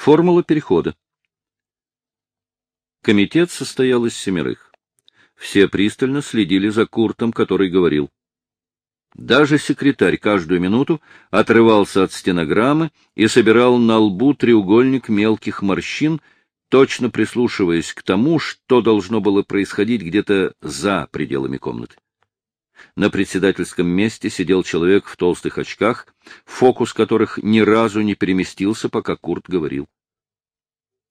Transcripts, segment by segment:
Формула перехода. Комитет состоял из семерых. Все пристально следили за Куртом, который говорил. Даже секретарь каждую минуту отрывался от стенограммы и собирал на лбу треугольник мелких морщин, точно прислушиваясь к тому, что должно было происходить где-то за пределами комнаты. На председательском месте сидел человек в толстых очках, фокус которых ни разу не переместился, пока Курт говорил.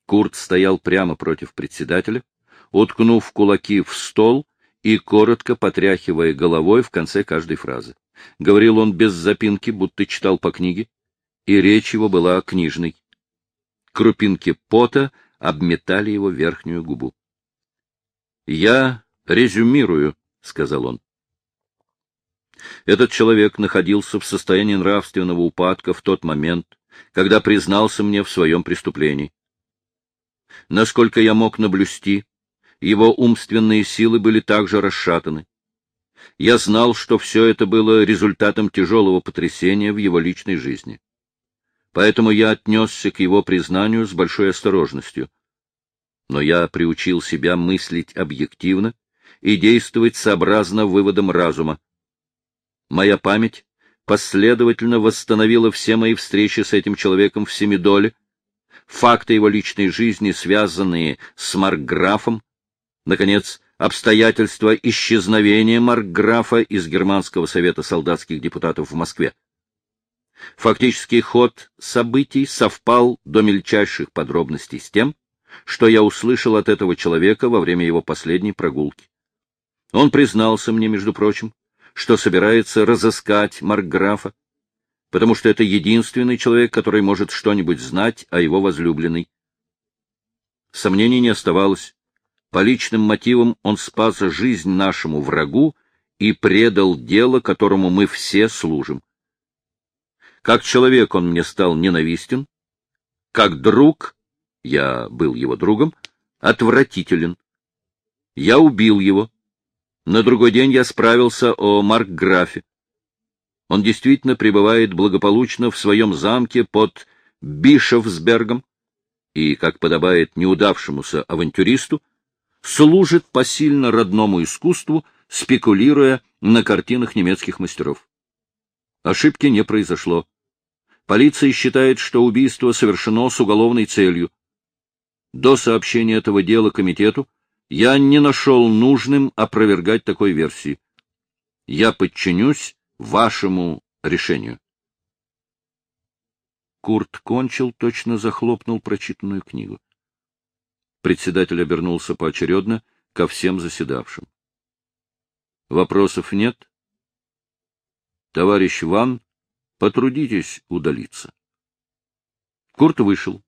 Курт стоял прямо против председателя, уткнув кулаки в стол и коротко потряхивая головой в конце каждой фразы. Говорил он без запинки, будто читал по книге, и речь его была книжной. Крупинки пота обметали его верхнюю губу. — Я резюмирую, — сказал он. Этот человек находился в состоянии нравственного упадка в тот момент, когда признался мне в своем преступлении. Насколько я мог наблюсти, его умственные силы были также расшатаны. Я знал, что все это было результатом тяжелого потрясения в его личной жизни. Поэтому я отнесся к его признанию с большой осторожностью. Но я приучил себя мыслить объективно и действовать сообразно выводам разума. Моя память последовательно восстановила все мои встречи с этим человеком в Семидоле, факты его личной жизни, связанные с Маркграфом, наконец, обстоятельства исчезновения Маркграфа из Германского совета солдатских депутатов в Москве. Фактический ход событий совпал до мельчайших подробностей с тем, что я услышал от этого человека во время его последней прогулки. Он признался мне, между прочим, что собирается разыскать Маркграфа, потому что это единственный человек, который может что-нибудь знать о его возлюбленной. Сомнений не оставалось. По личным мотивам он спас жизнь нашему врагу и предал дело, которому мы все служим. Как человек он мне стал ненавистен, как друг, я был его другом, отвратителен. Я убил его. На другой день я справился о Маркграфе. Он действительно пребывает благополучно в своем замке под Бишофсбергом и, как подобает неудавшемуся авантюристу, служит посильно родному искусству, спекулируя на картинах немецких мастеров. Ошибки не произошло. Полиция считает, что убийство совершено с уголовной целью. До сообщения этого дела комитету я не нашел нужным опровергать такой версии. Я подчинюсь вашему решению. Курт кончил, точно захлопнул прочитанную книгу. Председатель обернулся поочередно ко всем заседавшим. Вопросов нет? Товарищ Ван, потрудитесь удалиться. Курт вышел.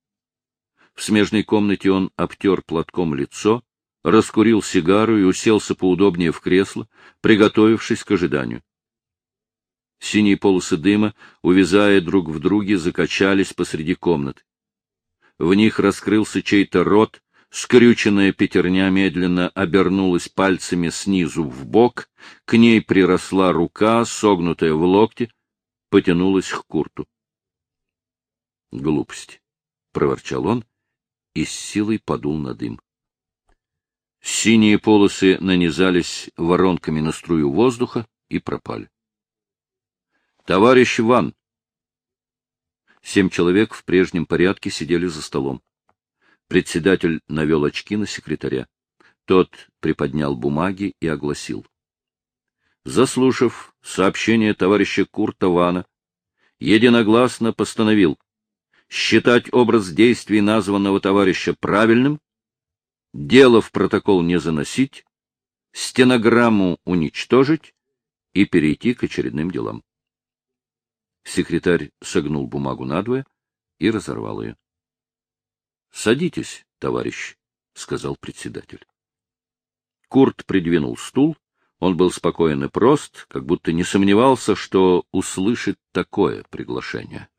В смежной комнате он обтер платком лицо, раскурил сигару и уселся поудобнее в кресло, приготовившись к ожиданию. Синие полосы дыма, увязая друг в друге, закачались посреди комнаты. В них раскрылся чей-то рот, Скрюченная пятерня медленно обернулась пальцами снизу в бок, к ней приросла рука, согнутая в локте, потянулась к Курту. — Глупость, — проворчал он и с силой подул на дым. Синие полосы нанизались воронками на струю воздуха и пропали. — Товарищ Ван! Семь человек в прежнем порядке сидели за столом. Председатель навел очки на секретаря. Тот приподнял бумаги и огласил. Заслушав сообщение товарища Курта Вана, единогласно постановил считать образ действий названного товарища правильным, дело в протокол не заносить, стенограмму уничтожить и перейти к очередным делам. Секретарь согнул бумагу надвое и разорвал ее. — Садитесь, товарищ, — сказал председатель. Курт придвинул стул. Он был спокоен и прост, как будто не сомневался, что услышит такое приглашение.